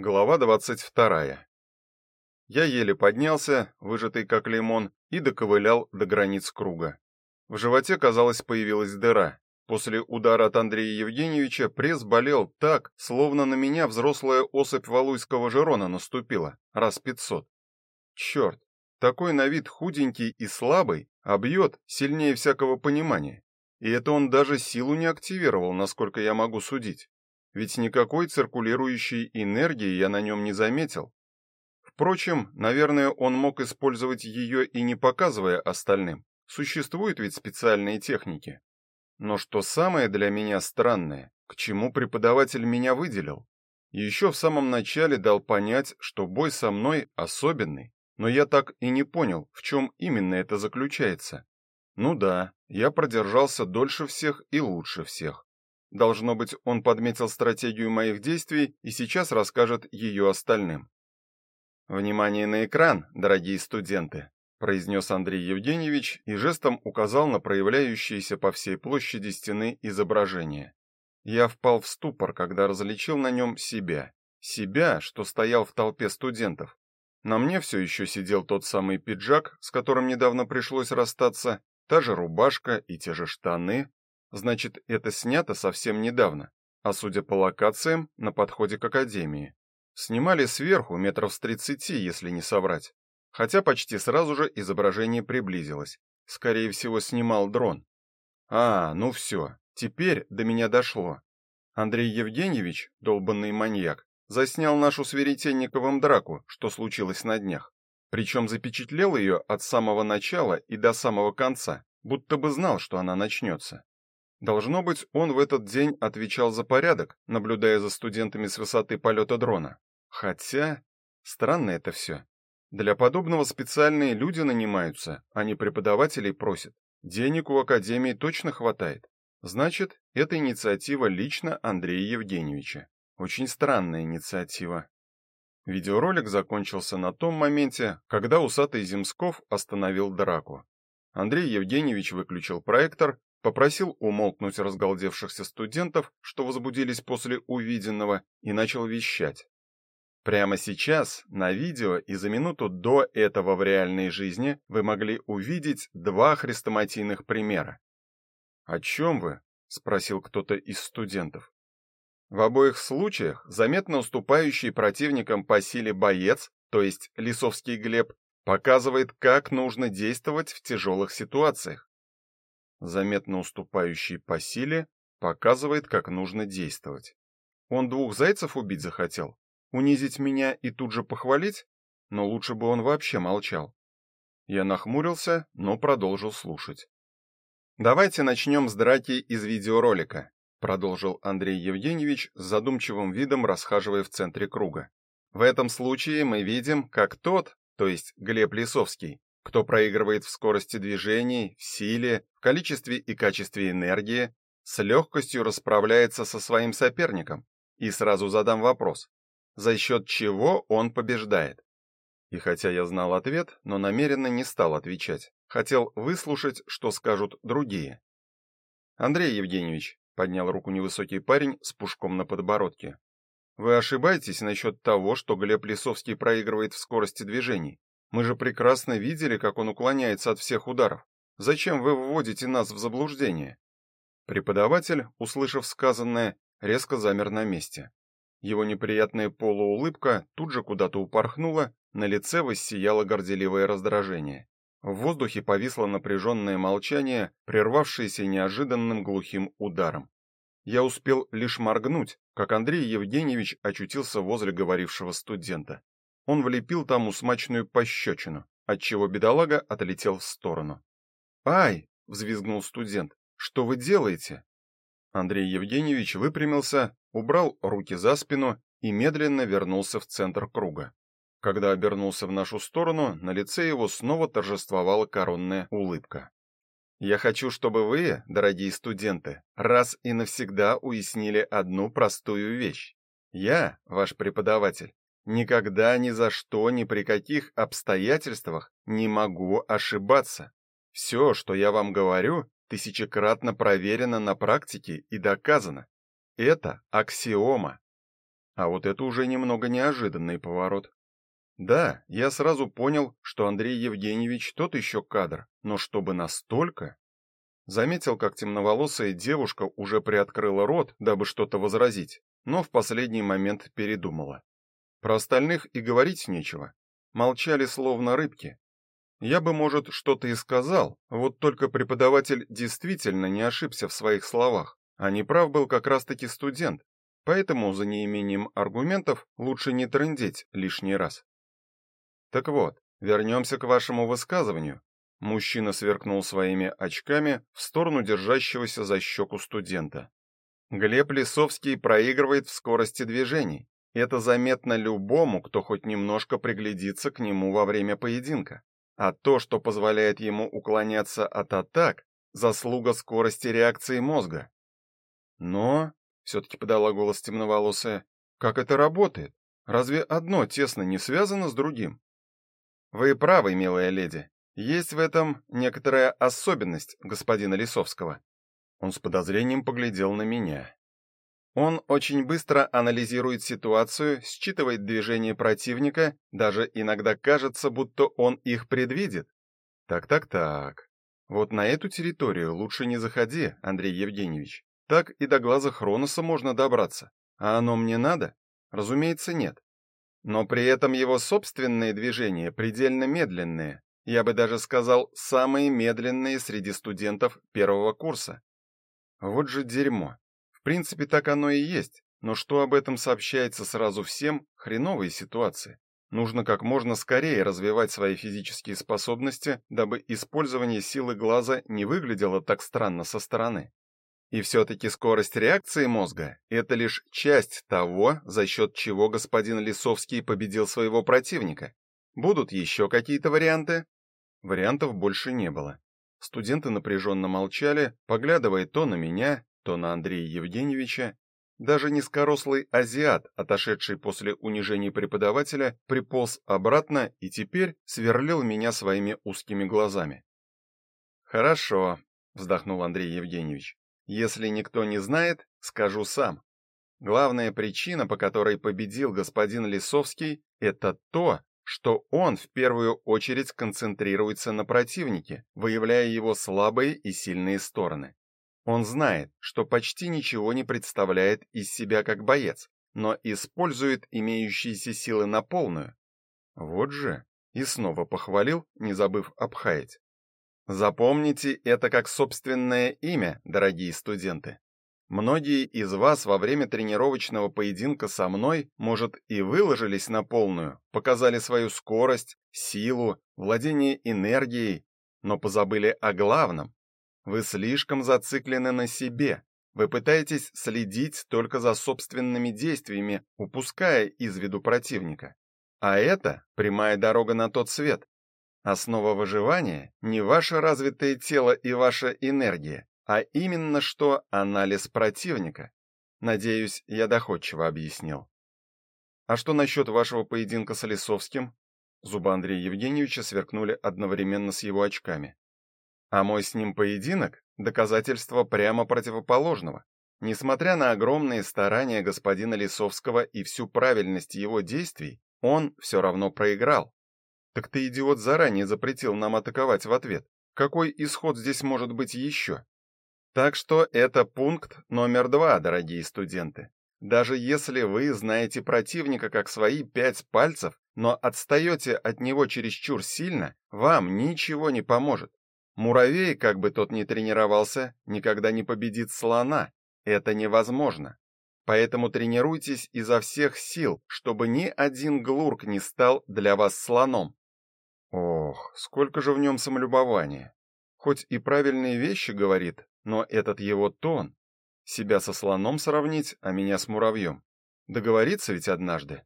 Глава 22. Я еле поднялся, выжатый как лимон, и доковылял до границ круга. В животе, казалось, появилась дыра. После удара от Андрея Евгеньевича пресс болел так, словно на меня взрослая особь валуйского жерона наступила, раз пятьсот. Черт, такой на вид худенький и слабый, а бьет сильнее всякого понимания. И это он даже силу не активировал, насколько я могу судить ведь никакой циркулирующей энергии я на нем не заметил. Впрочем, наверное, он мог использовать ее и не показывая остальным. Существуют ведь специальные техники. Но что самое для меня странное, к чему преподаватель меня выделил? Еще в самом начале дал понять, что бой со мной особенный, но я так и не понял, в чем именно это заключается. Ну да, я продержался дольше всех и лучше всех. Должно быть, он подметил стратегию моих действий и сейчас расскажет ее остальным. Внимание на экран, дорогие студенты, произнес Андрей Евгеньевич и жестом указал на проявляющиеся по всей площади стены изображение. Я впал в ступор, когда различил на нем себя, себя, что стоял в толпе студентов. На мне все еще сидел тот самый пиджак, с которым недавно пришлось расстаться, та же рубашка и те же штаны, Значит, это снято совсем недавно, а судя по локациям, на подходе к академии. Снимали сверху метров с тридцати, если не соврать. Хотя почти сразу же изображение приблизилось. Скорее всего, снимал дрон. А, ну все, теперь до меня дошло. Андрей Евгеньевич, долбанный маньяк, заснял нашу с Веретенниковым драку, что случилось на днях. Причем запечатлел ее от самого начала и до самого конца, будто бы знал, что она начнется. Должно быть, он в этот день отвечал за порядок, наблюдая за студентами с высоты полета дрона. Хотя, странно это все. Для подобного специальные люди нанимаются, а не преподавателей просят. Денег у академии точно хватает. Значит, это инициатива лично Андрея Евгеньевича. Очень странная инициатива. Видеоролик закончился на том моменте, когда усатый Земсков остановил драку. Андрей Евгеньевич выключил проектор попросил умолкнуть разгалдевшихся студентов, что возбудились после увиденного, и начал вещать. Прямо сейчас на видео и за минуту до этого в реальной жизни вы могли увидеть два хрестоматийных примера. О чем вы? спросил кто-то из студентов. В обоих случаях заметно уступающий противникам по силе боец, то есть Лисовский Глеб, показывает, как нужно действовать в тяжелых ситуациях заметно уступающий по силе, показывает, как нужно действовать. Он двух зайцев убить захотел, унизить меня и тут же похвалить, но лучше бы он вообще молчал. Я нахмурился, но продолжил слушать. Давайте начнем с драки из видеоролика, продолжил Андрей Евгеньевич с задумчивым видом расхаживая в центре круга. В этом случае мы видим, как тот, то есть Глеб Лисовский, кто проигрывает в скорости движений, в силе, в количестве и качестве энергии, с легкостью расправляется со своим соперником. И сразу задам вопрос: за счет чего он побеждает? И хотя я знал ответ, но намеренно не стал отвечать. Хотел выслушать, что скажут другие. Андрей Евгеньевич поднял руку невысокий парень с пушком на подбородке. Вы ошибаетесь насчет того, что Глеб Лисовский проигрывает в скорости движений. Мы же прекрасно видели, как он уклоняется от всех ударов. Зачем вы вводите нас в заблуждение? Преподаватель, услышав сказанное, резко замер на месте. Его неприятная полуулыбка тут же куда-то упорхнула, на лице воссияло горделивое раздражение. В воздухе повисло напряженное молчание, прервавшееся неожиданным глухим ударом. Я успел лишь моргнуть, как Андрей Евгеньевич очутился возле говорившего студента он влепил тому смачную пощечину, отчего бедолага отлетел в сторону. "Ай!" взвизгнул студент. "Что вы делаете?" Андрей Евгеньевич выпрямился, убрал руки за спину и медленно вернулся в центр круга. Когда обернулся в нашу сторону, на лице его снова торжествовала коронная улыбка. Я хочу, чтобы вы, дорогие студенты, раз и навсегда уяснили одну простую вещь. Я, ваш преподаватель, Никогда ни за что, ни при каких обстоятельствах не могу ошибаться. Все, что я вам говорю, тысячекратно проверено на практике и доказано. Это аксиома. А вот это уже немного неожиданный поворот. Да, я сразу понял, что Андрей Евгеньевич тот еще кадр, но чтобы настолько... Заметил, как темноволосая девушка уже приоткрыла рот, дабы что-то возразить, но в последний момент передумала. Про остальных и говорить нечего. Молчали словно рыбки. Я бы, может, что-то и сказал, вот только преподаватель действительно не ошибся в своих словах, а неправ был как раз-таки студент, поэтому за неимением аргументов лучше не трындеть лишний раз. Так вот, вернемся к вашему высказыванию, Мужчина сверкнул своими очками в сторону держащегося за щеку студента. Глеб Лисовский проигрывает в скорости движений. Это заметно любому, кто хоть немножко приглядится к нему во время поединка. А то, что позволяет ему уклоняться от атак, заслуга скорости реакции мозга. Но, все таки подала голос темноволосая, как это работает? Разве одно тесно не связано с другим? Вы правы, милая леди. Есть в этом некоторая особенность господина Лисовского. Он с подозрением поглядел на меня. Он очень быстро анализирует ситуацию, считывает движения противника, даже иногда кажется, будто он их предвидит. Так-так-так. Вот на эту территорию лучше не заходи, Андрей Евгеньевич. Так и до глаза Хроноса можно добраться. А оно мне надо? Разумеется, нет. Но при этом его собственные движения предельно медленные, я бы даже сказал, самые медленные среди студентов первого курса. Вот же дерьмо. Принципе, так оно и есть, но что об этом сообщается сразу всем, хреновые ситуации. Нужно как можно скорее развивать свои физические способности, дабы использование силы глаза не выглядело так странно со стороны. И все таки скорость реакции мозга это лишь часть того, за счет чего господин Лисовский победил своего противника. Будут еще какие-то варианты? Вариантов больше не было. Студенты напряженно молчали, поглядывая то на меня, то на Андрея Евгеньевича. Даже низкорослый азиат, отошедший после унижения преподавателя, приполз обратно и теперь сверлил меня своими узкими глазами. Хорошо, вздохнул Андрей Евгеньевич. Если никто не знает, скажу сам. Главная причина, по которой победил господин Лисовский, это то, что он в первую очередь концентрируется на противнике, выявляя его слабые и сильные стороны. Он знает, что почти ничего не представляет из себя как боец, но использует имеющиеся силы на полную. Вот же, и снова похвалил, не забыв обхаять. Запомните это как собственное имя, дорогие студенты. Многие из вас во время тренировочного поединка со мной, может, и выложились на полную, показали свою скорость, силу, владение энергией, но позабыли о главном. Вы слишком зациклены на себе. Вы пытаетесь следить только за собственными действиями, упуская из виду противника. А это прямая дорога на тот свет. Основа выживания не ваше развитое тело и ваша энергия, а именно что анализ противника. Надеюсь, я доходчиво объяснил. А что насчет вашего поединка с Лисовским? Зубы Андрея Евгеньевича сверкнули одновременно с его очками. А мой с ним поединок доказательство прямо противоположного. Несмотря на огромные старания господина Лисовского и всю правильность его действий, он все равно проиграл. Так ты идиот заранее запретил нам атаковать в ответ. Какой исход здесь может быть еще? Так что это пункт номер два, дорогие студенты. Даже если вы знаете противника как свои пять пальцев, но отстаете от него чересчур сильно, вам ничего не поможет. Муравей, как бы тот ни тренировался, никогда не победит слона. Это невозможно. Поэтому тренируйтесь изо всех сил, чтобы ни один глурк не стал для вас слоном. Ох, сколько же в нем самолюбования. Хоть и правильные вещи говорит, но этот его тон, себя со слоном сравнить, а меня с муравьем. Договориться ведь однажды.